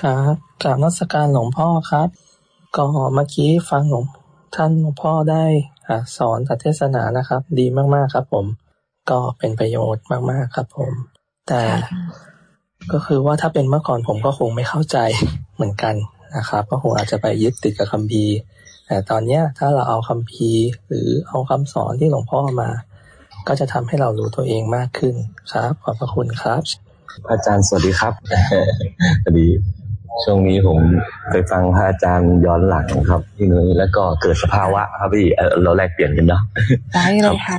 ครับกราบนมัสการหลวงพ่อครับ ก็เมื่อกี้ฟังหลวงท่านหลวงพ่อได้สอนเทศนานะครับ ดีมากๆครับผม ก็เป็นประโยชน์มากๆครับผม แต่ก็คือว่าถ้าเป็นเมื่อก่อนผมก็คงไม่เข้าใจเหมือนกันนะครับก็คงอาจจะไปยึดติดกับคัมภีร์แต่ตอนเนี้ยถ้าเราเอาคัมภีร์ หรือเอาคำสอนที่หลวงพ่อมา ก็จะทำให้เรารู้ตัวเองมากขึ้นครับ ขอบพระคุณครับ อาจารย์สวัสดีครับสวัสดี ช่วงนี้ผมไปฟังพระอาจารย์ย้อนหลังครับที่นุ้ยแล้วก็เกิดสภาวะครับพี่เราแลกเปลี่ยนกันเนาะได้เลยค่ะ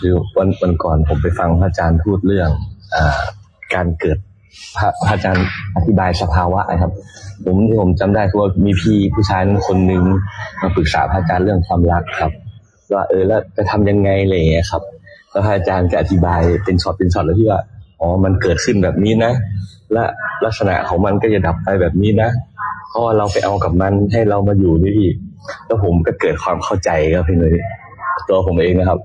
คือวันวันก่อนผมไปฟังพระอาจารย์พูดเรื่องอการเกิดพระอาจารย์อธิบายสภาวะนะครับ ผมที่ผมจำได้คือว่ามีพี่ผู้ชายคนหนึ่งมาปรึกษาพระอาจารย์เรื่องความรักครับ ว่าเออแล้วจะทำยังไงอะไรอย่างเงี้ยครับ แล้วพระอาจารย์ก็อธิบายเป็นช็อตเป็นช็อตแล้วที่ว่าอ๋อมันเกิดขึ้นแบบนี้นะ และลักษณะของมันก็จะดับไปแบบนี้นะเพราะว่าเราไปเอากับมันให้เรามาอยู่นี่แล้วผมก็เกิดความเข้าใจครับพี่เลยตัวผมเองนะครับ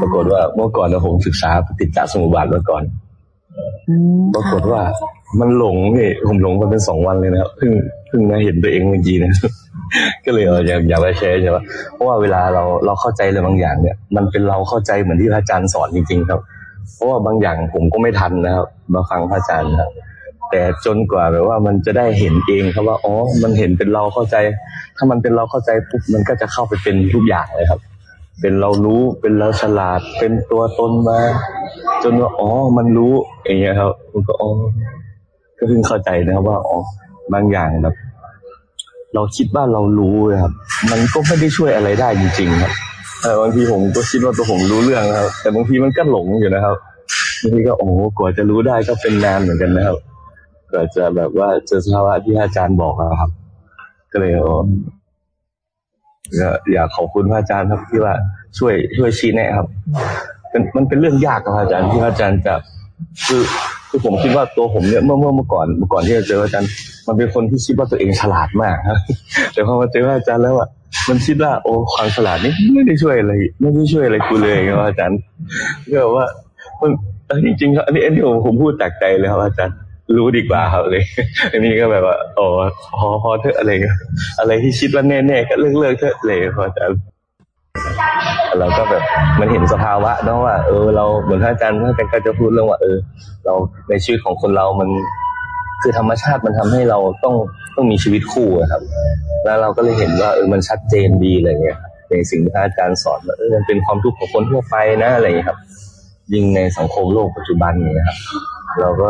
ปรากฏว่าเมื่อก่อนผมศึกษาปฏิจจสมุปบาทมาก่อนปรากฏว่ามันหลงนี่ผมหลงมาเป็นสองวันเลยนะครับเพิ่งเพิ่งมาเห็นตัวเองเมื่อกี้นะก็เลยอยากอยากไปแชร์ใช่ไหมเพราะว่าเวลาเราเราเข้าใจอะไรบางอย่างเนี่ย มันเป็นเราเข้าใจเหมือนที่พระอาจารย์สอนจริง ๆ ครับ เพราะว่าบางอย่างผมก็ไม่ทันนะครับ มาฟังพระอาจารย์ครับแต่จนกว่าแบบว่ามันจะได้เห็นเองครับว่าอ๋อ มันเห็นเป็นเราเข้าใจ ถ้ามันเป็นเราเข้าใจปุ๊บมันก็จะเข้าไปเป็นทุกอย่างเลยครับ เป็นเรารู้เป็นเราฉลาดเป็นตัวตนมา จนว่าอ๋อมันรู้อย่างเงี้ยครับผมก็อ๋อก็เพิ่งเข้าใจนะครับว่าอ๋อบางอย่างแบบเราคิดว่าเรารู้ครับ มันก็ไม่ได้ช่วยอะไรได้จริง ๆ ครับ แต่บางทีผมก็คิดว่าตัวผมรู้เรื่องครับ แต่บางทีมันก็หลงอยู่นะครับบางทีก็โอ้กว่าจะรู้ได้ก็เป็นนานเหมือนกันนะครับกว่าจะแบบว่าเจอสภาวะที่อาจารย์บอกครับ ก็เลยออยากขอบคุณพระอาจารย์ครับที่ว่าช่วยช่วยชี้แนะครับเป็นมันเป็นเรื่องยากครับอาจารย์ที่อาจารย์จะคือคือผมคิดว่าตัวผมเนี่ยเมื่อเมื่อเมื่อก่อนเมื่อก่อนที่จะเจออาจารย์ มันเป็นคนที่คิดว่าตัวเองฉลาดมากครับแต่พอมาเจออาจารย์แล้วอะ มันคิดว่าโอ้ความฉลาดนี่ไม่ได้ช่วยอะไร ไม่ได้ช่วยอะไรกูเลยครับอาจารย์ก็แบบว่ามันจริงๆครับอันนี้อันนี้ผมผมพูดจากใจเลยครับอาจารย์รู้ดีกว่าครับเลย อันนี้ก็แบบว่าโอ้พอพอเถอะอะไรอะไรที่คิดว่าแน่ๆก็เลิกเลิกเถอะเลยพอาจะเราก็แบบมันเห็นสภาวะเนาะว่า เออ เราเหมือนท่านอาจารย์ท่านอาจารย์ก็จะพูดเรื่องว่า เออ เราในชีวิตของคนเรามัน คือธรรมชาติมันทำให้เราต้องต้องมีชีวิตคู่ครับ แล้วเราก็เลยเห็นว่าเออมันชัดเจนดีอะไรเงี้ยในสิ่งที่อาจารย์สอนว่าเออมันเป็นความทุกข์ของคนทั่วไปนะอะไรเงี้ยครับ ยิ่งในสังคมโลกปัจจุบันเนี่ยครับ เราก็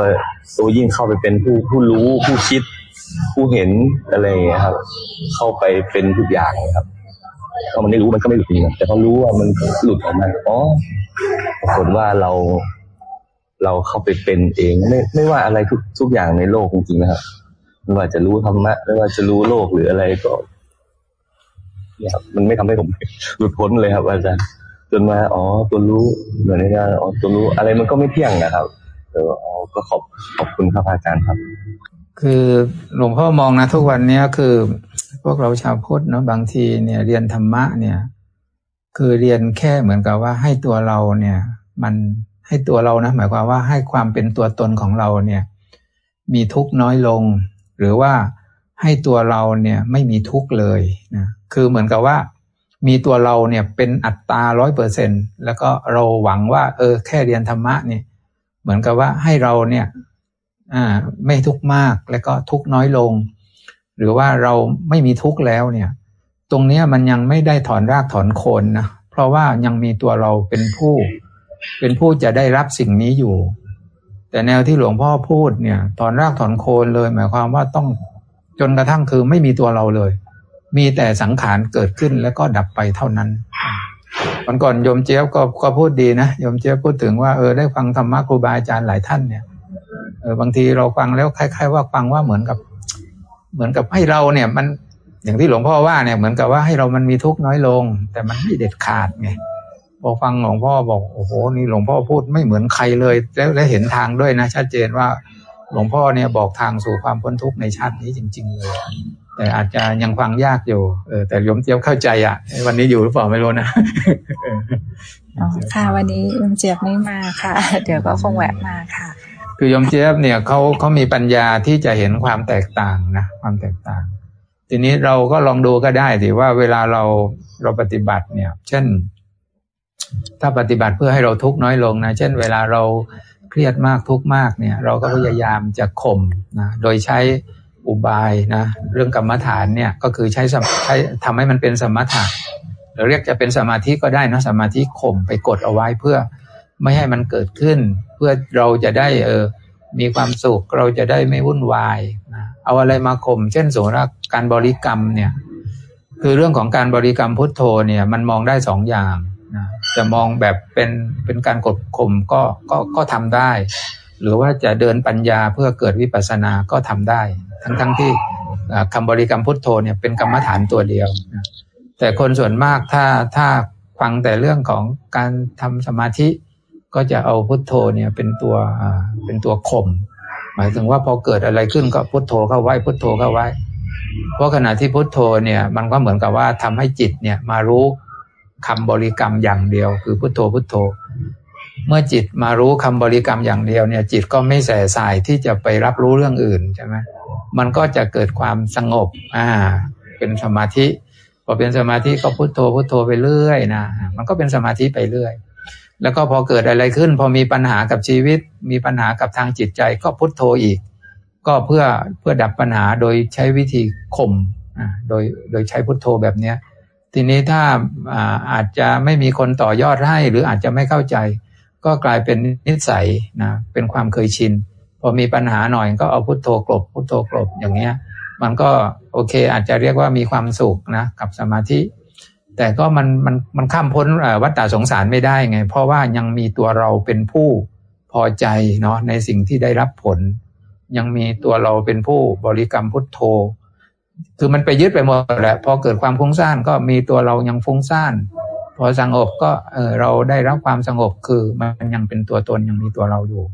ตัวยิ่งเข้าไปเป็นผู้ผู้รู้ผู้คิด ผู้เห็นอะไรอย่างเงี้ยครับ เข้าไปเป็นทุกอย่างครับพอมันไม่รู้มันก็ไม่หลุดจริงแต่พอรู้ว่ามันหลุดออกมาอ๋อปรากฏว่าเรา เราเข้าไปเป็นเอง ไม่ไม่ว่าอะไรทุกทุกอย่างในโลกจริงๆนะครับไม่ว่าจะรู้ธรรมะไม่ว่าจะรู้โลกหรืออะไรก็เนี่ยมันไม่ทำให้ผมหลุดพ้นเลยครับ อาจารย์จนมาอ๋อตัวรู้เหมือนในอ๋อตัวรู้อะไรมันก็ไม่เที่ยงนะครับเออก็ขอบขอบคุณครับอาจารย์ครับ คือหลวงพ่อมองนะ ทุกวันเนี้ยคือ พวกเราชาวพุทธเนาะบางทีเนี่ยเรียนธรรมะเนี่ย คือเรียนแค่เหมือนกับว่าให้ตัวเราเนี่ย มัน ให้ตัวเรานะ หมายความว่าให้ความเป็นตัวตนของเราเนี่ย มีทุกข์น้อยลง หรือว่าให้ตัวเราเนี่ยไม่มีทุกข์เลยนะคือเหมือนกับว่า มีตัวเราเนี่ยเป็นอัตตาร้อยเปอร์เซ็นแล้วก็เราหวังว่า เออ แค่เรียนธรรมะเนี่ย เหมือนกับว่าให้เราเนี่ย อ่า ไม่ทุกข์มากแล้วก็ทุกข์น้อยลง หรือว่าเราไม่มีทุกข์แล้วเนี่ย ตรงนี้มันยังไม่ได้ถอนรากถอนโคนนะเพราะว่ายังมีตัวเราเป็นผู้ เป็นผู้จะได้รับสิ่งนี้อยู่ แต่แนวที่หลวงพ่อพูดเนี่ยถอนรากถอนโคนเลย หมายความว่าต้องจนกระทั่งคือไม่มีตัวเราเลย มีแต่สังขารเกิดขึ้นแล้วก็ดับไปเท่านั้นวันก่อนโยมเจี๊ยบก็ก็พูดดีนะโยมเจี๊ยบพูดถึงว่าเออได้ฟังธรรมะครูบาอาจารย์หลายท่านเนี่ยเออบางทีเราฟังแล้วคล้าย ๆ ว่าฟังว่าเหมือนกับ เหมือนกับให้เราเนี่ยมันอย่างที่หลวงพ่อว่าเนี่ยเหมือนกับว่าให้เรามันมีทุกข์น้อยลง แต่มันไม่เด็ดขาดไง พอฟังหลวงพ่อบอกโอ้โหนี่หลวงพ่อพูดไม่เหมือนใครเลย แล้วและเห็นทางด้วยนะ ชัดเจนว่าหลวงพ่อเนี่ยบอกทางสู่ความพ้นทุกข์ในชาตินี้จริง ๆ เลย แต่อาจจะยังฟังยากอยู่เออแต่ยมเจี๊ยบเข้าใจอะ วันนี้อยู่หรือเปล่าไม่รู้นะค่ะวันนี้ยมเจี๊ยบไม่มาค่ะ เดี๋ยวก็คงแวะมาค่ะ คือยมเจี๊ยบเนี่ยเขาเขามีปัญญาที่จะเห็นความแตกต่างนะความแตกต่าง ทีนี้เราก็ลองดูก็ได้สิว่าเวลาเราเราปฏิบัติเนี่ย เช่น ถ้าปฏิบัติเพื่อให้เราทุกข์น้อยลงนะเช่น เวลาเราเครียดมากทุกข์มากเนี่ย เราก็พยายามจะข่มนะโดยใช้อุบายนะเรื่องกรรมฐานเนี่ยก็คือใช้ใช้ทำให้มันเป็นสมถะเราเรียกจะเป็นสมาธิก็ได้นะสมาธิข่มไปกดเอาไว้เพื่อไม่ให้มันเกิดขึ้น เพื่อเราจะได้เออมีความสุขเราจะได้ไม่วุ่นวายนะเอาอะไรมาข่มเช่นสมมติว่าการบริกรรมเนี่ยคือเรื่องของการบริกรรมพุทโธเนี่ยมันมองได้สองอย่าง จะมองแบบเป็นเป็นการกดข่มก็ก็ก็ทำได้ หรือว่าจะเดินปัญญาเพื่อเกิดวิปัสสนาก็ทำได้ ทั้งทั้งที่คำบริกรรมพุทโธเนี่ยเป็นกรรมฐานตัวเดียว แต่คนส่วนมากถ้าถ้าฟังแต่เรื่องของการทำสมาธิก็จะเอาพุทโธเนี่ยเป็นตัวเป็นตัวข่มหมายถึงว่าพอเกิดอะไรขึ้นก็พุทโธเข้าไว้พุทโธเข้าไว้ เพราะขณะที่พุทโธเนี่ยมันก็เหมือนกับว่าทำให้จิตเนี่ยมารู้ คำบริกรรมอย่างเดียว คือพุทโธพุทโธ เมื่อจิตมารู้คำบริกรรมอย่างเดียวเนี่ย จิตก็ไม่แส่สายที่จะไปรับรู้เรื่องอื่นใช่ไหมมันก็จะเกิดความสงบ อ่า เป็นสมาธิพอเป็นสมาธิก็พุโทโธพุโทโธไปเรื่อยนะมันก็เป็นสมาธิไปเรื่อย แล้วก็พอเกิดอะไรขึ้น พอมีปัญหากับชีวิต มีปัญหากับทางจิตใจก็พุโทโธอีก ก็เพื่อเพื่อดับปัญหาโดยใช้วิธีข่มอ่าโดยโดยใช้พุโทโธแบบเนี้ย ทีนี้ถ้าอาจจะไม่มีคนต่อยอดให้ หรืออาจจะไม่เข้าใจ ก็กลายเป็นนิสัยนะเป็นความเคยชิน พอมีปัญหาหน่อยก็เอาพุโทโธกลบพุโทโธกลบอย่างเงี้ย มันก็โอเค อาจจะเรียกว่ามีความสุขนะกับสมาธิ แต่ก็มันมันมันข้ามพ้นวัฏฏะสงสารไม่ได้ไง เพราะว่ายังมีตัวเราเป็นผู้พอใจเนาะในสิ่งที่ได้รับผล ยังมีตัวเราเป็นผู้บริกรรมพุทโธ คือมันไปยึดไปหมดแหละพอเกิดความฟุ้งซ่านก็มีตัวเรายังฟุ้งซ่านพอสงบก็เออเราได้รับความสงบคือมันยังเป็นตัวตนยังมีตัวเราอยู่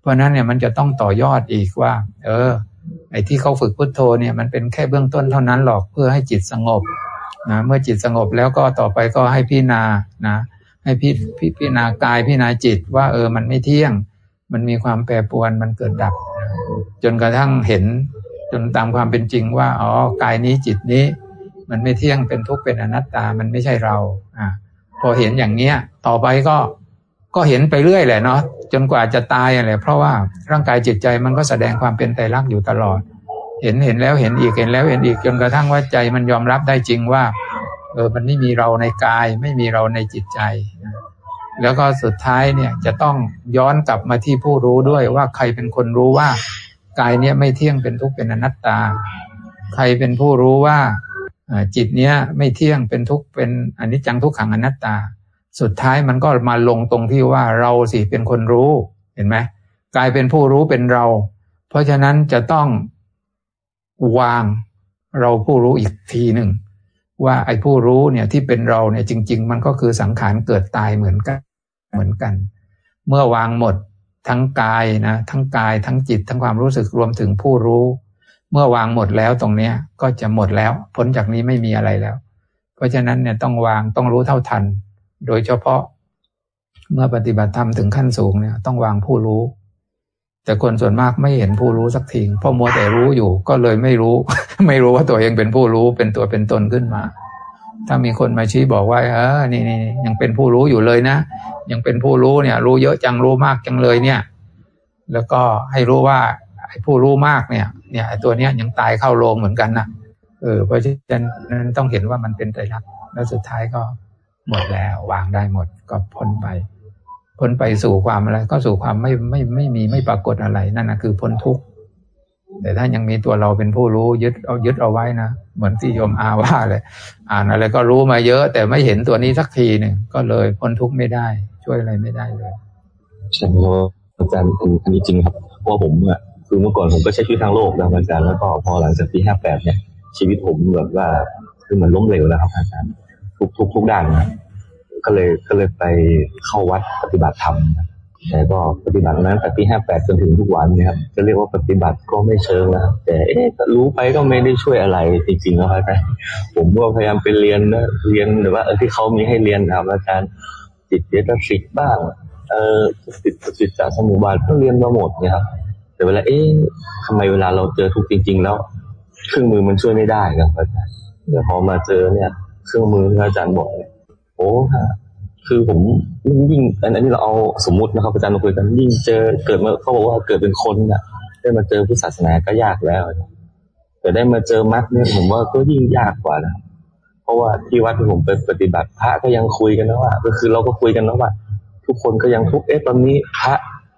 เพราะนั้นเนี่ยมันจะต้องต่อยอดอีกว่า เออ ไอ้ที่เขาฝึกพุทโธเนี่ยมันเป็นแค่เบื้องต้นเท่านั้นหรอกเพื่อให้จิตสงบนะเมื่อจิตสงบแล้วก็ต่อไปก็ให้พิจารณานะให้พิพิพิจารณากายพิจารณาจิตว่า เออมันไม่เที่ยง มันมีความแปรปรวนมันเกิดดับ จนกระทั่งเห็น จนตามความเป็นจริงว่าอ๋อกายนี้จิตนี้ มันไม่เที่ยงเป็นทุกข์เป็นอนัตตามันไม่ใช่เรา อ่า พอเห็นอย่างเนี้ย ต่อไปก็ก็เห็นไปเรื่อยแหละเนาะจนกว่าจะตายอะไรเพราะว่าร่างกายจิตใจมันก็แสดงความเป็นไตรลักษณ์อยู่ตลอด เห็นเห็นแล้วเห็นอีกเห็นแล้วเห็นอีกจนกระทั่งว่าใจมันยอมรับได้จริงว่าเออมันไม่มีเราในกาย ไม่มีเราในจิตใจ แล้วก็สุดท้ายเนี่ยจะต้องย้อนกลับมาที่ผู้รู้ด้วยว่าใครเป็นคนรู้ว่า กายเนี้ยไม่เที่ยงเป็นทุกข์เป็นอนัตตา ใครเป็นผู้รู้ว่าจิตเนี้ยไม่เที่ยงเป็นทุกข์เป็นอนิจจังทุกขังอนัตตา สุดท้ายมันก็มาลงตรงที่ว่าเราสิเป็นคนรู้เห็นไหมกลายเป็นผู้รู้เป็นเรา เพราะฉะนั้นจะต้องวางเราผู้รู้อีกทีหนึ่งว่าไอ้ผู้รู้เนี่ยที่เป็นเราเนี่ยจริง ๆ มันก็คือสังขารเกิดตายเหมือนกันเหมือนกัน เมื่อวางหมด ทั้งกายนะทั้งกายทั้งจิตทั้งความรู้สึกรวมถึงผู้รู้ เมื่อวางหมดแล้วตรงเนี้ยก็จะหมดแล้วพ้นจากนี้ไม่มีอะไรแล้ว เพราะฉะนั้นเนี่ยต้องวางต้องรู้เท่าทัน โดยเฉพาะ เมื่อปฏิบัติธรรมถึงขั้นสูงเนี่ยต้องวางผู้รู้ แต่คนส่วนมากไม่เห็นผู้รู้สักทีเพราะมัวแต่รู้อยู่ก็เลยไม่รู้ ไม่รู้ว่าตัวเองเป็นผู้รู้เป็นตัวเป็นตนขึ้นมา ถ้ามีคนมาชี้บอกว่าเออนี่นี่ยังเป็นผู้รู้อยู่เลยนะ ยังเป็นผู้รู้เนี่ย รู้เยอะจังรู้มากจังเลยเนี่ย แล้วก็ให้รู้ว่าไอ้ผู้รู้มากเนี่ย เนี่ยตัวเนี้ยยังตายเข้าโรงเหมือนกันนะเออเพราะฉะนั้นต้องเห็นว่ามันเป็นไตรลักษณ์แล้วสุดท้ายก็หมดแล้ววางได้หมดก็พ้นไป พ้นไปสู่ความอะไร ก็สู่ความไม่ไม่ไม่มีไม่ปรากฏอะไรนั่นนะคือพ้นทุกข์ แต่ถ้ายังมีตัวเราเป็นผู้รู้ยึดเอายึดเอาไว้นะเหมือนที่โยมอาว่าเลย อ่านอะไรก็รู้มาเยอะ แต่ไม่เห็นตัวนี้สักทีหนึ่งก็เลยพ้นทุกข์ไม่ได้ ช่วยอะไรไม่ได้เลยใช่ครับอาจารย์อันนี้จริงครับเพราะผมอะคือเมื่อก่อนผมก็ใช้ชีวิตทางโลกนะอาจารย์แล้วก็พอหลังจากปีห้าแปดเนี่ย ชีวิตผมแบบว่าคือมันล้มเหลวแล้วครับ อาจารย์ทุกทุกทุกด้านนะก็เลยก็เลยไปเข้าวัดปฏิบัติธรรม แต่ก็ปฏิบัตินั้นแต่ปีห้าแปดจนถึงทุกวันนะครับ จะเรียกว่าปฏิบัติก็ไม่เชิงนะแต่เอ๊ะรู้ไปก็ไม่ได้ช่วยอะไรจริงๆนะครับผมก็พยายามไปเรียนนะเรียนหรือว่าที่เขามีให้เรียนครับอาจารย์จิตเจตสิกบ้าง เออติดติดจากสมุบาทก็เรียนมาหมดเนี่ยครับ แต่เวลาเอ๊ะทำไมเวลาเราเจอทุกจริง ๆ แล้วเครื่องมือมันช่วยไม่ได้ครับอาจารย์พอมาเจอเนี่ย เครื่องมือที่อาจารย์บอกโอ้ คือผมยิ่งอันนี้เราเอาสมมตินะครับอาจารย์มาคุยกัน ยิ่งเจอเกิดมาเขาบอกว่าเกิดเป็นคนน่ะได้มาเจอพุทธศาสนาก็ยากแล้วแต่ได้มาเจอมรรคเนี่ยผมว่าก็ยิ่งยากกว่านะเพราะว่าที่วัดที่ผมไปปฏิบัติพระก็ยังคุยกันนะว่า ก็คือเราก็คุยกันนะว่า ทุกคนก็ยังทุกเอ๊ะตอนนี้พระ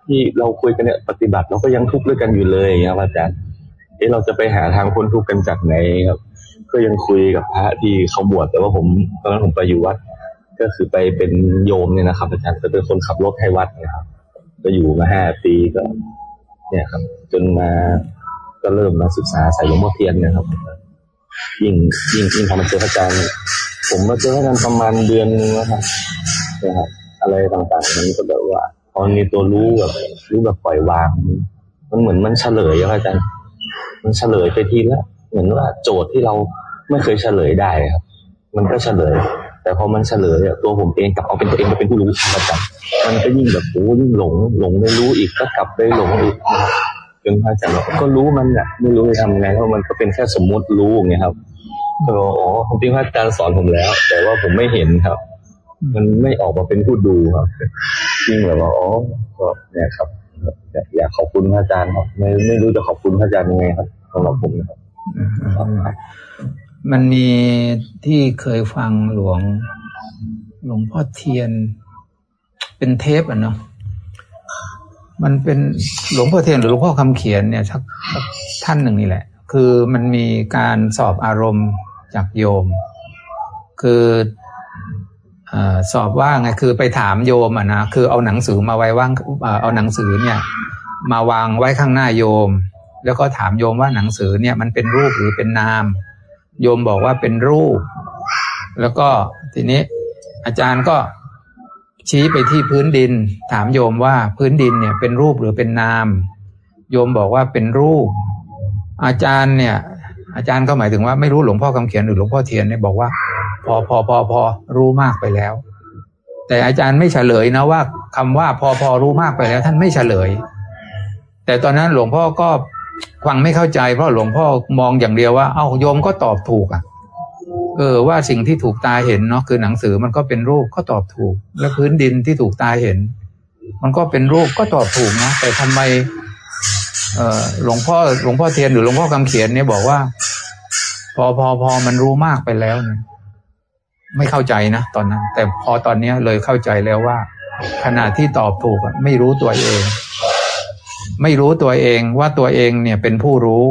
ที่เราคุยกันเนี่ยปฏิบัติเราก็ยังทุกข์ด้วยกันอยู่เลยครับอาจารย์เอ๊ะเราจะไปหาทางพ้นทุกข์กันจากไหนครับ ก็ยังคุยกับพระที่เขาบวชแต่ว่าผมตอนนั้นผมไปอยู่วัด ก็คือไปเป็นโยมเนี่ยนะครับ อาจารย์จะเป็นคนขับรถให้วัดนะครับก็อยู่มาห้าปีก็ เนี่ยครับ จนมาก็เริ่มมาศึกษาใส่หลวงพ่อเทียนนะครับยิ่งยิ่งยิ่งทำมาเจออาจารย์ผมมาเจออาจารย์ประมาณเดือนนึงนะครับนะครับ อะไรต่างๆมันก็แบบว่าพอมีตัวรู้แบบรู้แบบปล่อยวาง มันเหมือนมันเฉลยครับอาจารย์มันเฉลยไปทีละเหมือนว่าโจทย์ที่เราไม่เคยเฉลยได้ครับ มันก็เฉลย แต่พอมันเฉลยตัวผมเองกลับเอาเป็นตัวเองมาเป็นผู้รู้อาจารย์มันก็ยิ่งแบบโอ้ยิ่งหลงหลงไม่รู้อีกก็กลับไปหลงอีกจนพระอาจารย์ก็รู้มันแหละไม่รู้จะทำไงเพราะมันก็เป็นแค่สมมุติรู้อย่างครับอ๋อจริพระอาจารย์สอนผมแล้ว แต่ว่าผมไม่เห็นครับ มันไม่ออกมาเป็นผู้ดูครับจริงเหรออ๋อก็เนี่ยครับอยากขอบคุณพระอาจารย์ครับไม่ไม่รู้จะขอบคุณพระอาจารย์ยังไงครับสำหรับผมนะครับ มันมีที่เคยฟังหลวง หลวงพ่อเทียน เป็นเทปอะเนาะมันเป็นหลวงพ่อเทียนหรือหลวงพ่อคำเขียนเนี่ยทักท่านหนึ่งนี่แหละ คือมันมีการสอบอารมณ์จากโยม คืออสอบว่าไงคือไปถามโยมอะนะคือเอาหนังสือมาไว้ว่างเอาหนังสือเนี่ย มาวางไว้ข้างหน้าโยม แล้วก็ถามโยมว่าหนังสือเนี่ยมันเป็นรูปหรือเป็นนาม โยมบอกว่าเป็นรูป แล้วก็ทีนี้อาจารย์ก็ชี้ไปที่พื้นดิน ถามโยมว่าพื้นดินเนี่ยเป็นรูปหรือเป็นนาม โยมบอกว่าเป็นรูป อาจารย์เนี่ย อาจารย์ก็หมายถึงว่าไม่รู้หลวงพ่อคำเขียนหรือหลวงพ่อเทียนเนี่ยบอกว่า พอพอพอพอรู้มากไปแล้ว แต่อาจารย์ไม่เฉลยนะว่าคำว่าพอพอรู้มากไปแล้ว ท่านไม่เฉลย แต่ตอนนั้นหลวงพ่อก็ ฟังไม่เข้าใจเพราะหลวงพ่อมองอย่างเดียวว่า เอ้าโยมก็ตอบถูกอะ เออ ว่าสิ่งที่ถูกตาเห็นเนาะคือหนังสือมันก็เป็นรูปก็ตอบถูก และพื้นดินที่ถูกตาเห็น มันก็เป็นรูปก็ตอบถูกนะแต่ทำไม เออหลวงพ่อหลวงพ่อเทียนหรือหลวงพ่อคำเขียนเนี่ยบอกว่า พอพอพอมันรู้มากไปแล้วเนี่ยไม่เข้าใจนะตอนนั้น แต่พอตอนนี้เลยเข้าใจแล้วว่า ขณะที่ตอบถูกไม่รู้ตัวเอง ไม่รู้ตัวเองว่าตัวเองเนี่ยเป็นผู้รู้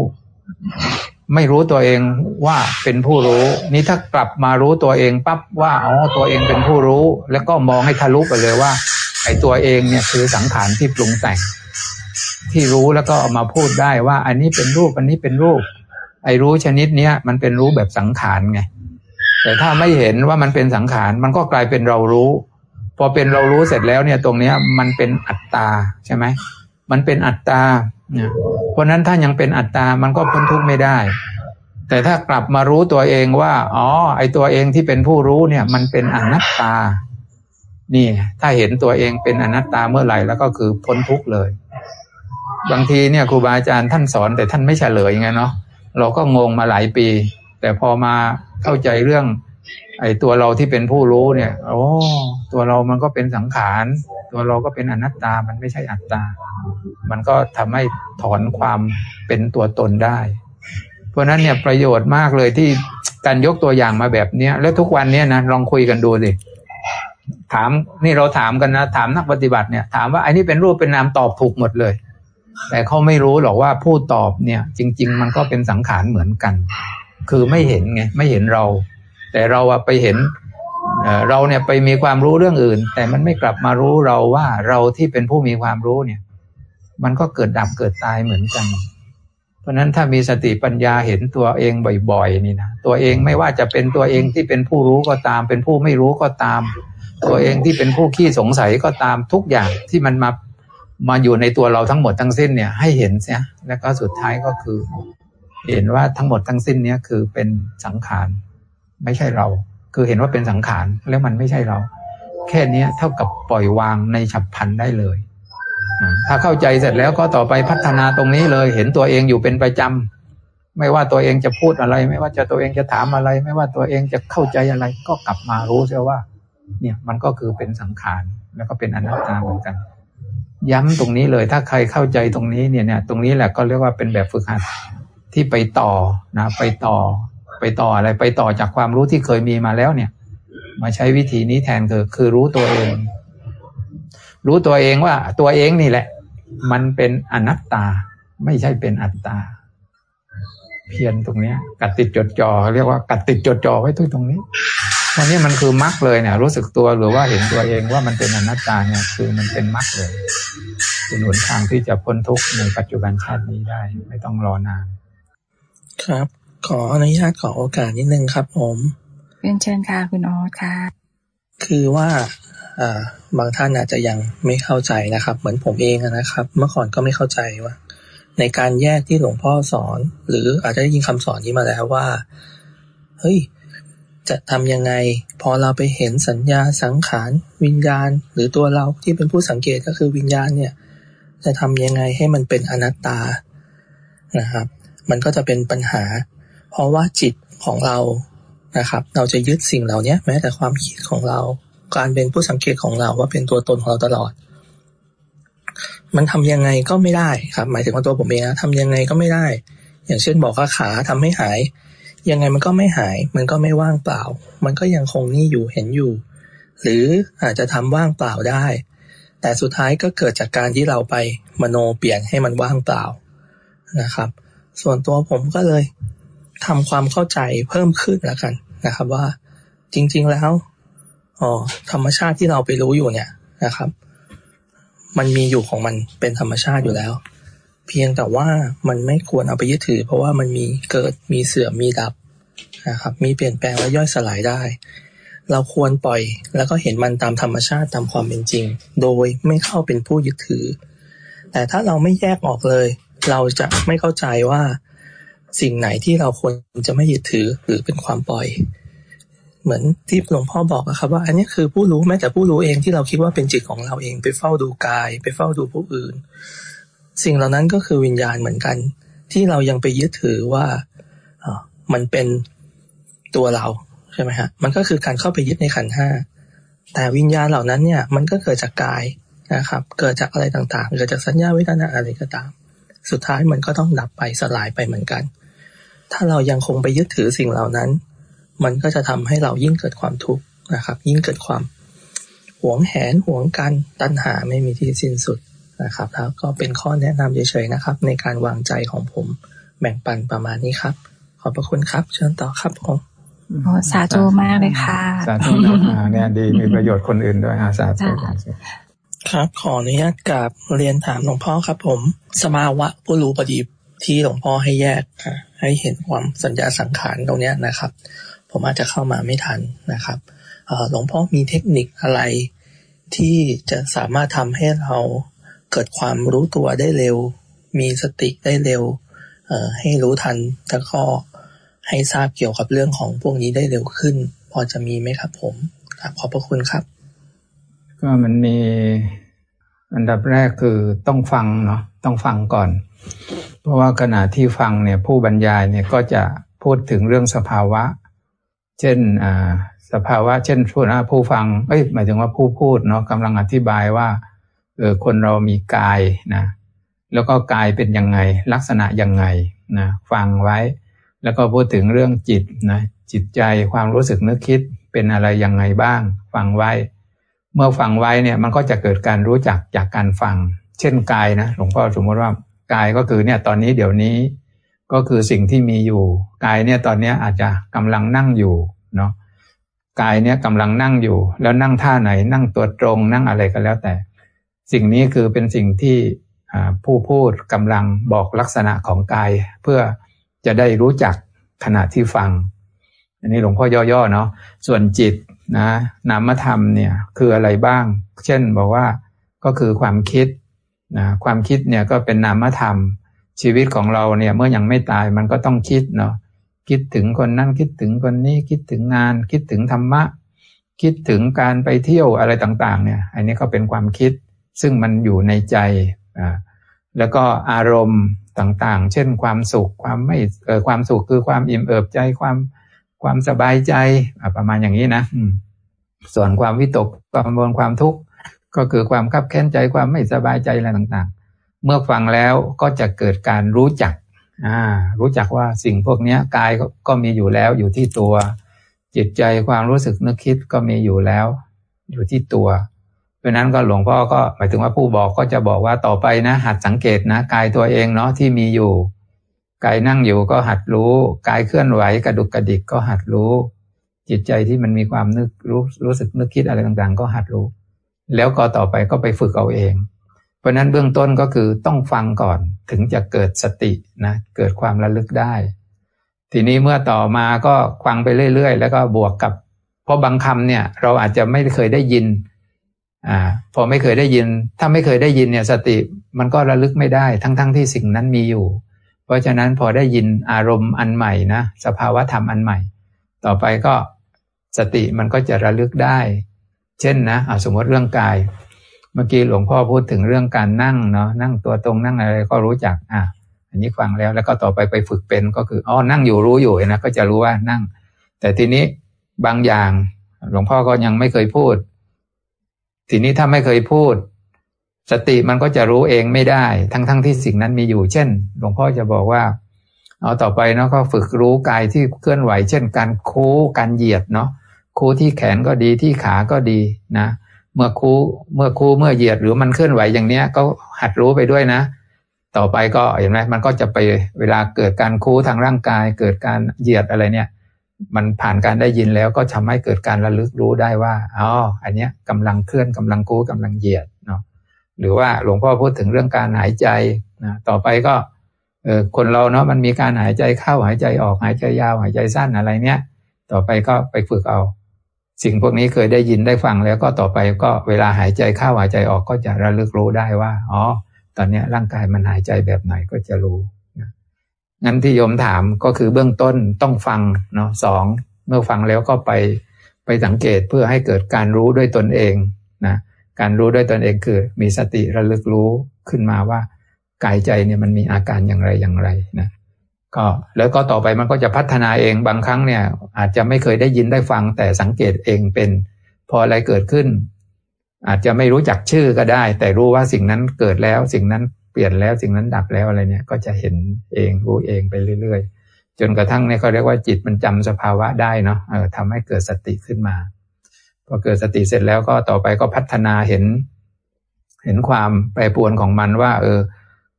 ไม่รู้ตัวเองว่าเป็นผู้รู้ นี่ถ้ากลับมารู้ตัวเองปั๊บว่าอ๋อตัวเองเป็นผู้รู้ แล้วก็มองให้ทะลุไปเลยว่า ไอ้ตัวเองเนี่ยคือสังขารที่ปรุงแต่ง ที่รู้แล้วก็เอามาพูดได้ว่า อันนี้เป็นรูปอันนี้เป็นรูป ไอ้รู้ชนิดเนี้ยมันเป็นรู้แบบสังขารไงแต่ถ้าไม่เห็นว่ามันเป็นสังขารมันก็กลายเป็นเรารู้ พอเป็นเรารู้เสร็จแล้วเนี่ยตรงเนี้ยมันเป็นอัตตาใช่ไหม มันเป็นอัตตาเพราะนั้นถ้ายังเป็นอัตตา มันก็พ้นทุกข์ไม่ได้ แต่ถ้ากลับมารู้ตัวเองว่า อ๋อ ไอตัวเองที่เป็นผู้รู้เนี่ย มันเป็นอนัตตา นี่ ถ้าเห็นตัวเองเป็นอนัตตาเมื่อไหร่แล้วก็คือพ้นทุกข์เลย บางทีเนี่ยครูบาอาจารย์ท่านสอนแต่ท่านไม่เฉลยไงเนาะ เราก็งงมาหลายปี แต่พอมาเข้าใจเรื่อง ไอ้ตัวเราที่เป็นผู้รู้เนี่ย โอ้ ตัวเรามันก็เป็นสังขาร ตัวเราก็เป็นอนัตตา มันไม่ใช่อัตตา มันก็ทำให้ถอนความเป็นตัวตนได้ เพราะนั้นเนี่ยประโยชน์มากเลยที่การยกตัวอย่างมาแบบเนี้ยแล้วทุกวันเนี้ยนะลองคุยกันดูสิถามนี่เราถามกันนะถามนักปฏิบัติเนี่ยถามว่าไอ้นี่เป็นรูปเป็นนามตอบถูกหมดเลย แต่เขาไม่รู้หรอกว่าผู้ตอบเนี่ย จริง ๆ มันก็เป็นสังขารเหมือนกัน คือไม่เห็นไงไม่เห็นเรา แต่เราอะไปเห็นเราเนี่ยไปมีความรู้เรื่องอื่น แต่มันไม่กลับมารู้เราว่าเราที่เป็นผู้มีความรู้เนี่ย มันก็เกิดดับเกิดตายเหมือนกัน เพราะนั้นถ้ามีสติปัญญาเห็นตัวเองบ่อยๆนี่นะตัวเองไม่ว่าจะเป็นตัวเองที่เป็นผู้รู้ก็ตาม เป็นผู้ไม่รู้ก็ตาม ตัวเองที่เป็นผู้ขี้สงสัยก็ตามทุกอย่างที่มันมามาอยู่ในตัวเราทั้งหมดทั้งสิ้นเนี่ยให้เห็นเสียแล้วก็สุดท้ายก็คือ เห็นว่าทั้งหมดทั้งสิ้นเนี้ยคือเป็นสังขารไม่ใช่เรา คือเห็นว่าเป็นสังขารแล้วมันไม่ใช่เรา แค่นี้เท่ากับปล่อยวางในฉับพลันได้เลย ถ้าเข้าใจเสร็จแล้วก็ต่อไปพัฒนาตรงนี้เลย เห็นตัวเองอยู่เป็นประจำไม่ว่าตัวเองจะพูดอะไร ไม่ว่าจะตัวเองจะถามอะไร ไม่ว่าตัวเองจะเข้าใจอะไร ก็กลับมารู้เสียว่า เนี่ยมันก็คือเป็นสังขารแล้วก็เป็นอนัตตาเหมือนกัน ย้ำตรงนี้เลยถ้าใครเข้าใจตรงนี้เนี่ยเนี่ยตรงนี้แหละก็เรียกว่าเป็นแบบฝึกหัดที่ไปต่อนะ ไปต่อ ไปต่ออะไรไปต่อจากความรู้ที่เคยมีมาแล้วเนี่ย มาใช้วิธีนี้แทนคือคือรู้ตัวเอง รู้ตัวเองว่าตัวเองนี่แหละ มันเป็นอนัตตา ไม่ใช่เป็นอัตตา เพียรตรงเนี้ยกัดติดจดจ่อเรียกว่ากัดติดจดจ่อไว้ทุกตรงนี้ตรงนี้มันคือมรรคเลยเนี่ย รู้สึกตัวหรือว่าเห็นตัวเองว่ามันเป็นอนัตตาเนี่ยคือมันเป็นมรรคเลยเป็นหนทางที่จะพ้นทุกข์ในปัจจุบันชาตินี้ได้ ไม่ต้องรอนาน ครับ ขออนุญาตขอโอกาสนิดนึงครับ ผมเรียนเชิญค่ะคุณออสค่ะ คือว่าอ่า บางท่านอาจจะยังไม่เข้าใจนะครับ เหมือนผมเองนะครับ เมื่อก่อนก็ไม่เข้าใจว่า ในการแยกที่หลวงพ่อสอน หรืออาจจะได้ยินคำสอนนี้มาแล้วว่า เฮ้ย จะทำยังไง พอเราไปเห็นสัญญาสังขาร วิญญาณ หรือตัวเราที่เป็นผู้สังเกตก็คือวิญญาณเนี่ย จะทำยังไงให้มันเป็นอนัตตานะครับ มันก็จะเป็นปัญหา เพราะว่าจิตของเรานะครับ เราจะยึดสิ่งเหล่านี้แม้แต่ความคิดของเรา การเป็นผู้สังเกตของเราว่าเป็นตัวตนของเราตลอด มันทำยังไงก็ไม่ได้ครับ หมายถึงว่าตัวผมเองนะทำยังไงก็ไม่ได้ อย่างเช่นบอกว่าขาทำให้หาย ยังไงมันก็ไม่หาย มันก็ไม่ว่างเปล่า มันก็ยังคงนี่อยู่เห็นอยู่ หรืออาจจะทำว่างเปล่าได้ แต่สุดท้ายก็เกิดจากการที่เราไปมโนเปลี่ยนให้มันว่างเปล่านะครับ ส่วนตัวผมก็เลยทำความเข้าใจเพิ่มขึ้นแล้วกันนะครับว่าจริง ๆ แล้ว ออธรรมชาติที่เราไปรู้อยู่เนี่ยนะครับ มันมีอยู่ของมันเป็นธรรมชาติอยู่แล้ว เพียงแต่ว่ามันไม่ควรเอาไปยึดถือ เพราะว่ามันมีเกิดมีเสื่อมมีดับนะครับ มีเปลี่ยนแปลงและย่อยสลายได้ เราควรปล่อยแล้วก็เห็นมันตามธรรมชาติตามความเป็นจริง โดยไม่เข้าเป็นผู้ยึดถือ แต่ถ้าเราไม่แยกออกเลย เราจะไม่เข้าใจว่าสิ่งไหนที่เราควรจะไม่ยึดถือหรือเป็นความปล่อย เหมือนที่หลวงพ่อบอกนะครับว่าอันนี้คือผู้รู้แม้แต่ผู้รู้เองที่เราคิดว่าเป็นจิตของเราเองไปเฝ้าดูกาย ไปเฝ้าดูผู้อื่น สิ่งเหล่านั้นก็คือวิญญาณเหมือนกัน ที่เรายังไปยึดถือว่าอมันเป็นตัวเราใช่ไหมฮะมันก็คือการเข้าไปยึดในขันห้าแต่วิญญาณเหล่านั้นเนี่ยมันก็เกิดจากกายนะครับ เกิดจากอะไรต่างๆ เกิดจากสัญญาเวทนาอะไรก็ตาม สุดท้ายมันก็ต้องดับไปสลายไปเหมือนกัน ถ้าเรายังคงไปยึดถือสิ่งเหล่านั้น มันก็จะทำให้เรายิ่งเกิดความทุกข์นะครับ ยิ่งเกิดความหวงแหนหวงกันตัณหาไม่มีที่สิ้นสุดนะครับ แล้วก็เป็นข้อแนะนำเฉยๆนะครับ ในการวางใจของผมแบ่งปันประมาณนี้ครับ ขอบพระคุณครับ เชิญต่อครับผมสาธุมากเลยค่ะ สาธุนะเนี่ยดีมีประโยชน์คนอื่นด้วยสาธุครับ ขออนุญาตกับเรียนถามหลวงพ่อครับ ผม สมาวะผู้รู้ปฏิบที่หลวงพ่อให้แยกให้เห็นความสัญญาสังขารตรงนี้นะครับ ผมอาจจะเข้ามาไม่ทันนะครับหลวงพ่อมีเทคนิคอะไรที่จะสามารถทำให้เราเกิดความรู้ตัวได้เร็ว มีสติได้เร็วให้รู้ทันแล้วก็ให้ทราบเกี่ยวกับเรื่องของพวกนี้ได้เร็วขึ้น พอจะมีไหมครับผมขอบพระคุณครับ ก็มันมีอันดับแรกคือต้องฟังเนาะต้องฟังก่อน เพราะว่าขณะที่ฟังเนี่ยผู้บรรยายเนี่ยก็จะพูดถึงเรื่องสภาวะ เช่นอ่าสภาวะเช่นพูดผู้ฟังเอ้ยหมายถึงว่าผู้พูดเนาะกำลังอธิบายว่าเออคนเรามีกายนะแล้วก็กายเป็นยังไง ลักษณะยังไงนะฟังไว้ แล้วก็พูดถึงเรื่องจิตนะจิตใจความรู้สึกนึกคิดเป็นอะไรยังไงบ้าง ฟังไว้ เมื่อฟังไว้เนี่ยมันก็จะเกิดการรู้จักจากการฟัง เช่นกายนะหลวงพ่อสมมติว่ากายก็คือเนี่ยตอนนี้เดี๋ยวนี้ ก็คือสิ่งที่มีอยู่กายเนี่ยตอนนี้อาจจะกำลังนั่งอยู่เนาะกายเนี่ยกำลังนั่งอยู่ แล้วนั่งท่าไหนนั่งตัวตรงนั่งอะไรก็แล้วแต่ สิ่งนี้คือเป็นสิ่งที่ผู้พูดกำลังบอกลักษณะของกาย เพื่อจะได้รู้จักขณะที่ฟัง อันนี้หลวงพ่อย่อๆเนาะส่วนจิตนะนามธรรมเนี่ยคืออะไรบ้าง เช่นบอกว่าก็คือความคิดนะความคิดเนี่ยก็เป็นนามธรรม ชีวิตของเราเนี่ยเมื่อยังไม่ตายมันก็ต้องคิดเนาะคิดถึงคนนั้นคิดถึงคนนี้คิดถึงงาน คิดถึงธรรมะ คิดถึงการไปเที่ยวอะไรต่างๆ เนี่ย อันนี้ก็เป็นความคิดซึ่งมันอยู่ในใจอ่าแล้วก็อารมณ์ต่างๆ เช่นความสุขความไม่เออความสุขคือความอิ่มเอิบใจความความสบายใจประมาณอย่างนี้นะส่วนความวิตกความบนความทุกข์ก็คือความคับแค้นใจความไม่สบายใจอะไรต่างๆ เมื่อฟังแล้วก็จะเกิดการรู้จัก รู้จักว่าสิ่งพวกนี้กายก็มีอยู่แล้วอยู่ที่ตัว จิตใจความรู้สึกนึกคิดก็มีอยู่แล้ว อยู่ที่ตัว เพราะนั้นก็หลวงพ่อก็หมายถึงว่าผู้บอกก็จะบอกว่าต่อไปนะ หัดสังเกตนะกายตัวเองเนาะที่มีอยู่ กายนั่งอยู่ก็หัดรู้กายเคลื่อนไหวกระดุกกระดิกก็หัดรู้ จิตใจที่มันมีความนึกรู้รู้สึกนึกคิดอะไรต่างๆ ก็หัดรู้ แล้วก็ต่อไปก็ไปฝึกเอาเอง เพราะนั้นเบื้องต้นก็คือต้องฟังก่อนถึงจะเกิดสตินะเกิดความระลึกได้ ทีนี้เมื่อต่อมาก็ฟังไปเรื่อยๆ แล้วก็บวกกับ เพราะบางคำเนี่ย เราอาจจะไม่เคยได้ยินอ่าพอไม่เคยได้ยิน ถ้าไม่เคยได้ยินเนี่ยสติมันก็ระลึกไม่ได้ทั้งๆทที่สิ่งนั้นมีอยู่ เพราะฉะนั้นพอได้ยินอารมณ์อันใหม่นะสภาวะธรรมอันใหม่ ต่อไปก็สติมันก็จะระลึกได้ เช่นนะสมมติเรื่องกาย เมื่อกี้หลวงพ่อพูดถึงเรื่องการนั่งเนาะนั่งตัวตรงนั่งอะไรก็รู้จัก อะ อันนี้ฟังแล้วแล้วก็ต่อไปไปฝึกเป็นก็คืออ๋อนั่งอยู่รู้อยู่นะก็จะรู้ว่านั่ง แต่ทีนี้บางอย่าง หลวงพ่อก็ยังไม่เคยพูด ทีนี้ถ้าไม่เคยพูด สติมันก็จะรู้เองไม่ได้ ทั้งๆทที่สิ่งนั้นมีอยู่ เช่น หลวงพ่อจะบอกว่า เอาต่อไปเนาะก็ฝึกรู้กายที่เคลื่อนไหว เช่น การโคูการเหยียดเนาะโคูที่แขนก็ดีที่ขาก็ดีนะ เมื่อคูเมื่อคูเมื่อเหยียดหรือมันเคลื่อนไหวอย่างเนี้ย ก็หัดรู้ไปด้วยนะ ต่อไปก็เห็นไหมมันก็จะไปเวลาเกิดการคูทางร่างกาย เกิดการเหยียดอะไรเนี่ย มันผ่านการได้ยินแล้วก็ทำให้เกิดการระลึกรู้ได้ว่าอ๋ออันเนี้ยกำลังเคลื่อนกำลังคูกำลังเหยียดเนาะหรือว่าหลวงพ่อพูดถึงเรื่องการหายใจนะต่อไปก็เออคนเราเนาะมันมีการหายใจเข้าหายใจออกหายใจยาวหายใจสั้นอะไรเนี้ยต่อไปก็ไปฝึกเอา สิ่งพวกนี้เคยได้ยินได้ฟังแล้วก็ต่อไปก็เวลาหายใจเข้าหายใจออกก็จะระลึกรู้ได้ว่าอ๋อตอนนี้ร่างกายมันหายใจแบบไหนก็จะรู้งั้นที่โยมถามก็คือเบื้องต้นต้องฟังเนาะสองเมื่อฟังแล้วก็ไปไปสังเกตเพื่อให้เกิดการรู้ด้วยตนเองนะการรู้ด้วยตนเองคือ มีสติระลึกรู้ขึ้นมาว่ากายใจเนี่ยมันมีอาการอย่างไรอย่างไรนะ ก็แล้วก็ต่อไปมันก็จะพัฒนาเองบางครั้งเนี่ย อาจจะไม่เคยได้ยินได้ฟังแต่สังเกตเองเป็น พออะไรเกิดขึ้น อาจจะไม่รู้จักชื่อก็ได้ แต่รู้ว่าสิ่งนั้นเกิดแล้ว สิ่งนั้นเปลี่ยนแล้วสิ่งนั้นดับแล้วอะไรเนี่ย ก็จะเห็นเองรู้เองไปเรื่อย ๆ จนกระทั่งเนี่ยเขาเรียกว่าจิตมันจำสภาวะได้เนาะเออทำให้เกิดสติขึ้นมาพอเกิดสติเสร็จแล้วก็ต่อไปก็พัฒนาเห็น เห็นความแปรปรวนของมันว่า เออ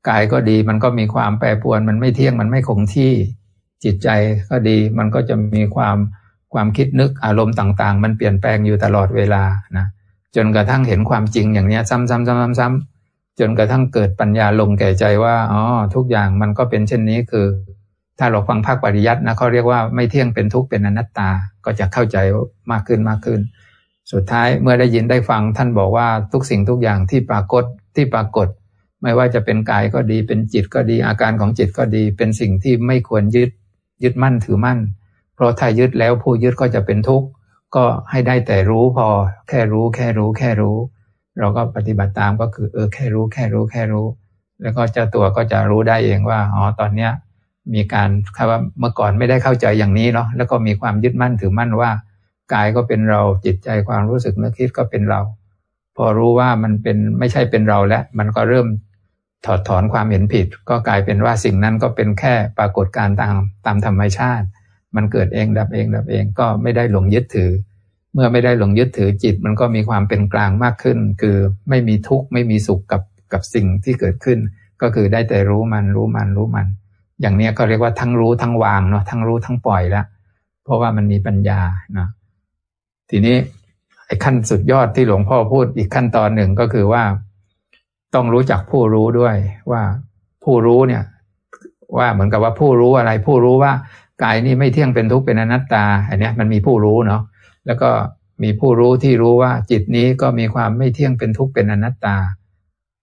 กายก็ดีมันก็มีความแปรปรวน มันไม่เที่ยงมันไม่คงที่จิตใจก็ดี มันก็จะมีความความคิดนึกอารมณ์ต่างๆ มันเปลี่ยนแปลงอยู่ตลอดเวลานะจนกระทั่งเห็นความจริงอย่างนี้ซ้ำๆๆๆจนกระทั่งเกิดปัญญาลงแก่ใจว่าอ๋อทุกอย่างมันก็เป็นเช่นนี้คือ ถ้าเราฟังภาคปริยัตินะเขาเรียกว่าไม่เที่ยงเป็นทุกข์เป็นอนัตตาก็จะเข้าใจมากขึ้นมากขึ้น สุดท้ายเมื่อได้ยินได้ฟังท่านบอกว่าทุกสิ่งทุกอย่างที่ปรากฏที่ปรากฏ ไม่ว่าจะเป็นกายก็ดีเป็นจิตก็ดีอาการของจิตก็ดี เป็นสิ่งที่ไม่ควรยึดยึดมั่นถือมั่น เพราะถ้ายึดแล้วผู้ยึดก็จะเป็นทุกข์ก็ให้ได้แต่รู้พอ แค่รู้แค่รู้แค่รู้ เราก็ปฏิบัติตามก็คือเออแค่รู้แค่รู้แค่รู้ แล้วก็เจ้าตัวก็จะรู้ได้เองว่าอ๋อตอนเนี้ยมีการคำว่าเมื่อก่อนไม่ได้เข้าใจอย่างนี้เนาะแล้วก็มีความยึดมั่นถือมั่นว่ากายก็เป็นเราจิตใจความรู้สึกนึกคิดก็เป็นเรา พอรู้ว่ามันเป็นไม่ใช่เป็นเราแล้วมันก็เริ่ม ถอดถอนความเห็นผิด ก็กลายเป็นว่าสิ่งนั้นก็เป็นแค่ปรากฏการณ์ตามตามธรรมชาติ มันเกิดเองดับเองดับเองก็ไม่ได้หลงยึดถือ เมื่อไม่ได้หลงยึดถือจิต มันก็มีความเป็นกลางมากขึ้น คือไม่มีทุกข์ไม่มีสุขกับกับสิ่งที่เกิดขึ้น ก็คือได้แต่รู้มันรู้มันรู้มัน อย่างนี้ก็เรียกว่าทั้งรู้ทั้งวางเนาะทั้งรู้ทั้งปล่อยแล้วเพราะว่ามันมีปัญญาเนาะทีนี้ไอ้ขั้นสุดยอดที่หลวงพ่อพูดอีกขั้นตอนหนึ่งก็คือว่า ต้องรู้จักผู้รู้ด้วยว่าผู้รู้เนี่ย ว่าเหมือนกับว่าผู้รู้อะไร ผู้รู้ว่ากายนี้ไม่เที่ยงเป็นทุกข์เป็นอนัตตาอันนี้มันมีผู้รู้เนาะแล้วก็มีผู้รู้ที่รู้ว่าจิตนี้ก็มีความไม่เที่ยงเป็นทุกข์เป็นอนัตตา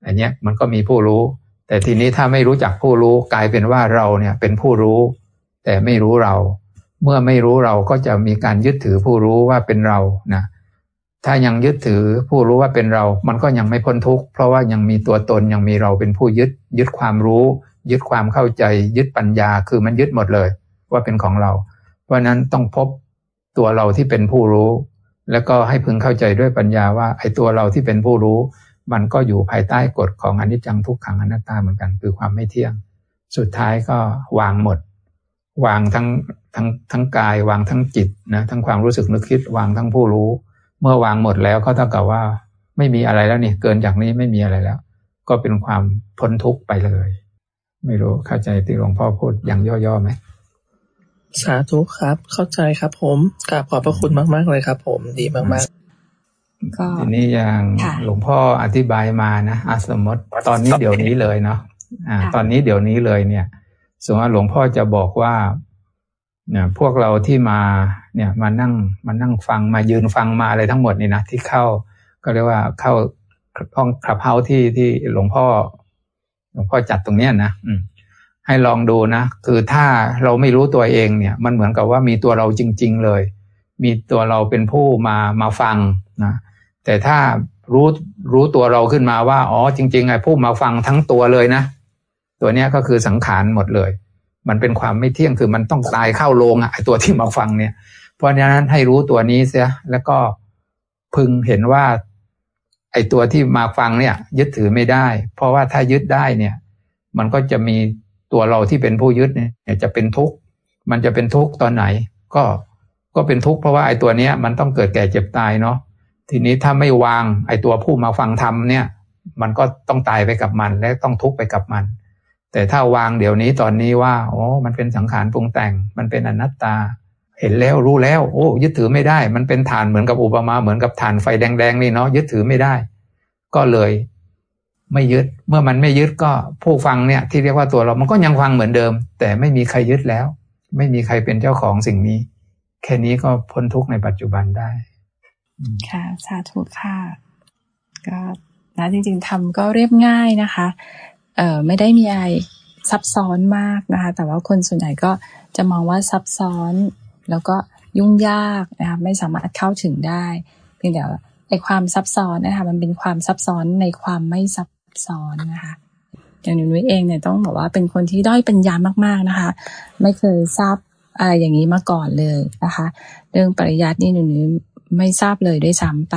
อันนี้มันก็มีผู้รู้ แต่ทีนี้ถ้าไม่รู้จักผู้รู้กลายเป็นว่าเราเนี่ยเป็นผู้รู้ แต่ไม่รู้เรา เมื่อไม่รู้เราก็จะมีการยึดถือผู้รู้ว่าเป็นเรานะ ถ้ายังยึดถือผู้รู้ว่าเป็นเรา มันก็ยังไม่พ้นทุกข์ เพราะว่ายังมีตัวตนยังมีเราเป็นผู้ยึด ยึดความรู้ ยึดความเข้าใจ ยึดปัญญา คือมันยึดหมดเลย ว่าเป็นของเรา เพราะนั้นต้องพบตัวเราที่เป็นผู้รู้ แล้วก็ให้พึงเข้าใจด้วยปัญญาว่าไอ้ตัวเราที่เป็นผู้รู้ มันก็อยู่ภายใต้กฎของอนิจจังทุกขังอนัตตาเหมือนกัน คือความไม่เที่ยง สุดท้ายก็วางหมด วางทั้งทั้งทั้งกายวางทั้งจิตนะทั้งความรู้สึกนึกคิดวางทั้งผู้รู้ เมื่อวางหมดแล้วก็เท่ากับว่า ไม่มีอะไรแล้วนี่เกินจากนี้ไม่มีอะไรแล้ว ก็เป็นความพ้นทุกข์ไปเลย ไม่รู้เข้าใจที่หลวงพ่อพูดอย่างย่อๆไหมสาธุครับ เข้าใจครับผมกราบขอบพระคุณมาก ๆ เลยครับ ผมดีมากๆก็ทีนี้อย่างหลวงพ่ออธิบายมานะอาสมมติตอนนี้เดี๋ยวนี้เลยเนาะอ่า ตอนนี้เดี๋ยวนี้เลยเนี่ยสมมติหลวงพ่อจะบอกว่า เนี่ยพวกเราที่มาเนี่ยมานั่งมานั่งฟังมายืนฟังมาอะไรทั้งหมดนี่นะที่เข้าก็เรียกว่าเข้าห้องขับเฮาที่ที่หลวงพ่อ หลวงพ่อจัดตรงเนี้ยนะอืมให้ลองดูนะคือถ้าเราไม่รู้ตัวเองเนี่ย มันเหมือนกับว่ามีตัวเราจริง ๆ เลย มีตัวเราเป็นผู้มามาฟังนะแต่ถ้ารู้รู้ตัวเราขึ้นมาว่า อ๋อจริงๆไอ้ผู้มาฟังทั้งตัวเลยนะ ตัวเนี้ยก็คือสังขารหมดเลย มันเป็นความไม่เที่ยงคือมันต้องตายเข้าโลงอะไอตัวที่มาฟังเนี่ย เพราะฉะนั้นให้รู้ตัวนี้เสียแล้วก็พึงเห็นว่า ไอ้ตัวที่มาฟังเนี่ย ยึดถือไม่ได้ เพราะว่าถ้ายึดได้เนี่ย มันก็จะมีตัวเราที่เป็นผู้ยึดเนี่ยจะเป็นทุกข์มันจะเป็นทุกข์ตอนไหน ก็ก็เป็นทุกข์เพราะว่าไอ้ตัวเนี้ยมันต้องเกิดแก่เจ็บตายเนาะทีนี้ถ้าไม่วางไอ้ตัวผู้มาฟังธรรมเนี่ย มันก็ต้องตายไปกับมันและต้องทุกข์ไปกับมัน แต่ถ้าวางเดี๋ยวนี้ตอนนี้ว่าโอ้มันเป็นสังขารปรุงแต่ง มันเป็นอนัตตา เห็นแล้วรู้แล้ว โอ้ยึดถือไม่ได้ มันเป็นฐานเหมือนกับอุปมาเหมือนกับฐานไฟแดงๆนี่เนาะยึดถือไม่ได้ ก็เลย ไม่ยึดเมื่อมันไม่ยึดก็ผู้ฟังเนี่ยที่เรียกว่าตัวเรามันก็ยังฟังเหมือนเดิม แต่ไม่มีใครยึดแล้ว ไม่มีใครเป็นเจ้าของสิ่งนี้ แค่นี้ก็พ้นทุกข์ในปัจจุบันได้ ค่ะสาธุค่ะก็นะจริงๆทำก็เรียบง่ายนะคะ ไม่ได้มีอะไรซับซ้อนมากนะคะ แต่ว่าคนส่วนใหญ่ก็จะมองว่าซับซ้อน แล้วก็ยุ่งยากนะคะไม่สามารถเข้าถึงได้เพียงแต่ไอความซับซ้อนนะคะมันเป็นความซับซ้อนในความไม่ซับซ้อนนะคะอย่างหนูนุ้ยเองเนี่ยต้องบอกว่าเป็นคนที่ด้อยปัญญามาก ๆนะคะ ไม่เคยทราบอะไรอย่างนี้มาก่อนเลยนะคะ เรื่องปริยัตินี่หนูนุ้ยไม่ทราบเลยด้วยซ้ำไป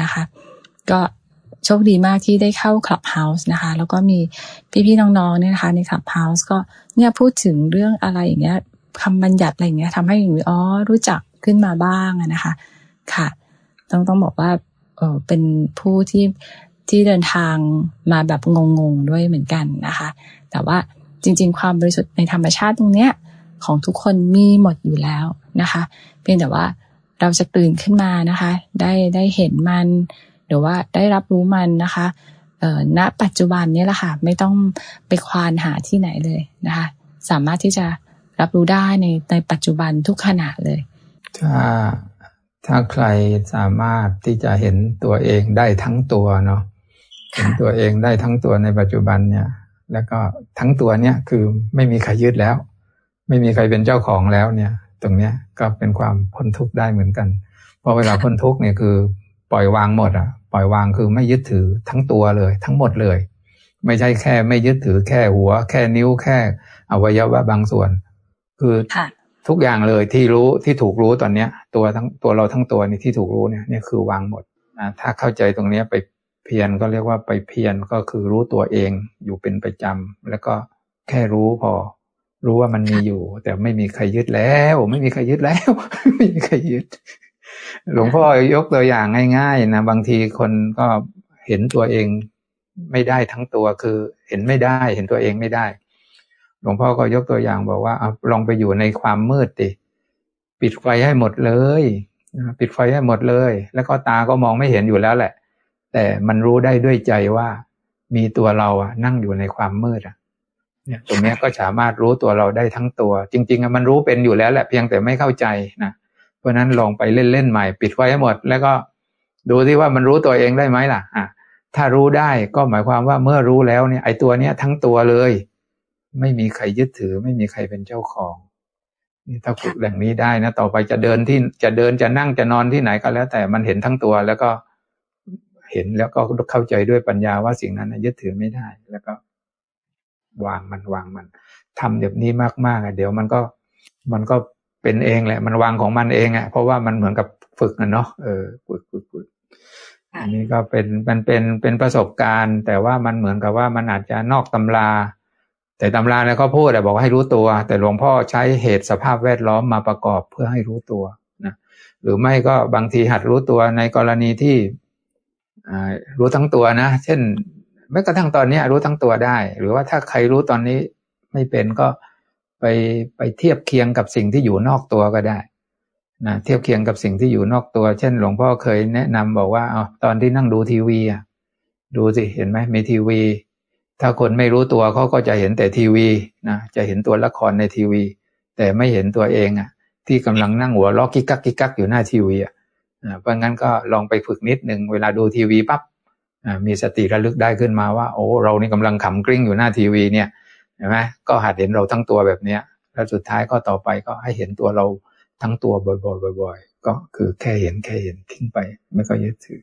นะคะ ก็ โชคดีมากที่ได้เข้าคลับเฮาส์นะคะ แล้วก็มีพี่ๆน้องๆเนี่ยนะคะ ในคลับเฮาส์ก็เนี่ยพูดถึงเรื่องอะไรอย่างเงี้ยคำบัญญัติอะไรอย่างเงี้ยทำให้หนูอ๋อรู้จักขึ้นมาบ้างนะคะ ค่ะ ต้องต้องบอกว่าเออเป็นผู้ที่ที่เดินทางมาแบบงงๆด้วยเหมือนกันนะคะ แต่ว่าจริง ๆ ความบริสุทธิ์ในธรรมชาติตรงเนี้ยของทุกคนมีหมดอยู่แล้วนะคะ เพียงแต่ว่าเราจะตื่นขึ้นมานะคะ ได้ได้เห็นมัน รือว่าได้รับรู้มันนะคะเอ่อณปัจจุบันนี้แหละค่ะ ไม่ต้องไปควานหาที่ไหนเลยนะคะ สามารถที่จะรับรู้ได้ในในปัจจุบันทุกขณะเลย ถ้าถ้าใครสามารถที่จะเห็นตัวเองได้ทั้งตัวเนาะเห็นตัวเองได้ทั้งตัวในปัจจุบันเนี่ย แล้วก็ทั้งตัวเนี่ยคือไม่มีใครยึดแล้ว ไม่มีใครเป็นเจ้าของแล้วเนี่ย ตรงเนี้ยก็เป็นความพ้นทุกข์ได้เหมือนกัน เพราะเวลาพ้นทุกข์เนี่ยคือ ปล่อยวางหมดอะ ปล่อยวางคือไม่ยึดถือทั้งตัวเลย ทั้งหมดเลย ไม่ใช่แค่ไม่ยึดถือแค่หัว แค่นิ้วแค่อวัยวะบางส่วน คือทุกอย่างเลยที่รู้ที่ถูกรู้ตอนเนี้ย ตัวทั้งตัวเราทั้งตัวนี่ที่ถูกรู้เนี่ยนี่คือวางหมดนะถ้าเข้าใจตรงเนี้ยไปเพียรก็เรียกว่าไปเพียรก็คือรู้ตัวเองอยู่เป็นประจำแล้วก็แค่รู้พอ รู้ว่ามันมีอยู่ แต่ไม่มีใครยึดแล้ว ไม่มีใครยึดแล้วไม่มีใครยึด หลวงพ่อยกตัวอย่างง่ายๆนะบางทีคนก็เห็นตัวเองไม่ได้ทั้งตัวคือเห็นไม่ได้เห็นตัวเองไม่ได้ หลวงพ่อก็ยกตัวอย่างบอกว่าอลองไปอยู่ในความมืดดิปิดไฟให้หมดเลยปิดไฟให้หมดเลย แล้วก็ตาก็มองไม่เห็นอยู่แล้วแหละ แต่มันรู้ได้ด้วยใจว่ามีตัวเราอะนั่งอยู่ในความมืดอะเนี่ยตรงนี้ก็สามารถรู้ตัวเราได้ทั้งตัว จริงๆมันรู้เป็นอยู่แล้วแหละเพียงแต่ไม่เข้าใจนะ เพราะนั้นลองไปเล่นๆใหม่ ปิดไฟให้หมด แล้วก็ดูที่ว่ามันรู้ตัวเองได้ไหมล่ะอะถ้ารู้ได้ก็หมายความว่าเมื่อรู้แล้วเนี่ยไอ้ตัวเนี้ยทั้งตัวเลย ไม่มีใครยึดถือ ไม่มีใครเป็นเจ้าของนี่ถ้าฝึกอย่างนี้ได้นะ ต่อไปจะเดินที่จะเดินจะนั่งจะนอนที่ไหนก็แล้ว แต่มันเห็นทั้งตัวแล้วก็เห็นแล้วก็เข้าใจด้วยปัญญาว่าสิ่งนั้นยึดถือไม่ได้แล้วก็วางมันวางมันทำแบบนี้มากๆอะเดี๋ยวมันก็มันก็ เป็นเองแหละ มันวางของมันเองอะ เพราะว่ามันเหมือนกับฝึกนะเนาะเออฝึกฝึกฝึกอันนี้ก็เป็นมันเป็นเป็นประสบการณ์ แต่ว่ามันเหมือนกับว่ามันอาจจะนอกตำรา แต่ตำราเนี่ยเขาพูดแต่บอกให้รู้ตัว แต่หลวงพ่อใช้เหตุสภาพแวดล้อมมาประกอบเพื่อให้รู้ตัวนะหรือไม่ก็บางทีหัดรู้ตัวในกรณีที่รู้ทั้งตัวนะ เช่นแม้กระทั่งตอนนี้รู้ทั้งตัวได้ หรือว่าถ้าใครรู้ตอนนี้ไม่เป็นก็ ไปไปเทียบเคียงกับสิ่งที่อยู่นอกตัวก็ได้นะเทียบเคียงกับสิ่งที่อยู่นอกตัว เช่น หลวงพ่อเคยแนะนำบอกว่าเอาตอนที่นั่งดูทีวีอะดูสิเห็นไหมมีทีวี ถ้าคนไม่รู้ตัวเขาก็จะเห็นแต่ทีวีนะจะเห็นตัวละครในทีวี แต่ไม่เห็นตัวเองอะ ที่กำลังนั่งหัวล้อกิ๊กกักกิ๊กกักอยู่หน้าทีวีอะเพราะงั้นก็ลองไปฝึกนิดหนึ่งเวลาดูทีวีปั๊บมีสติระลึกได้ขึ้นมาว่า โอ้เรานี่กำลังขำกริ้งอยู่หน้าทีวีเนี่ย ห็นไหมก็หัดเห็นเราทั้งตัวแบบเนี้ย แล้วสุดท้ายก็ต่อไปก็ให้เห็นตัวเราทั้งตัวบ่อยๆบ่อยๆก็คือแค่เห็นแค่เห็นทิ้งไป ไม่ก็ยึดถือ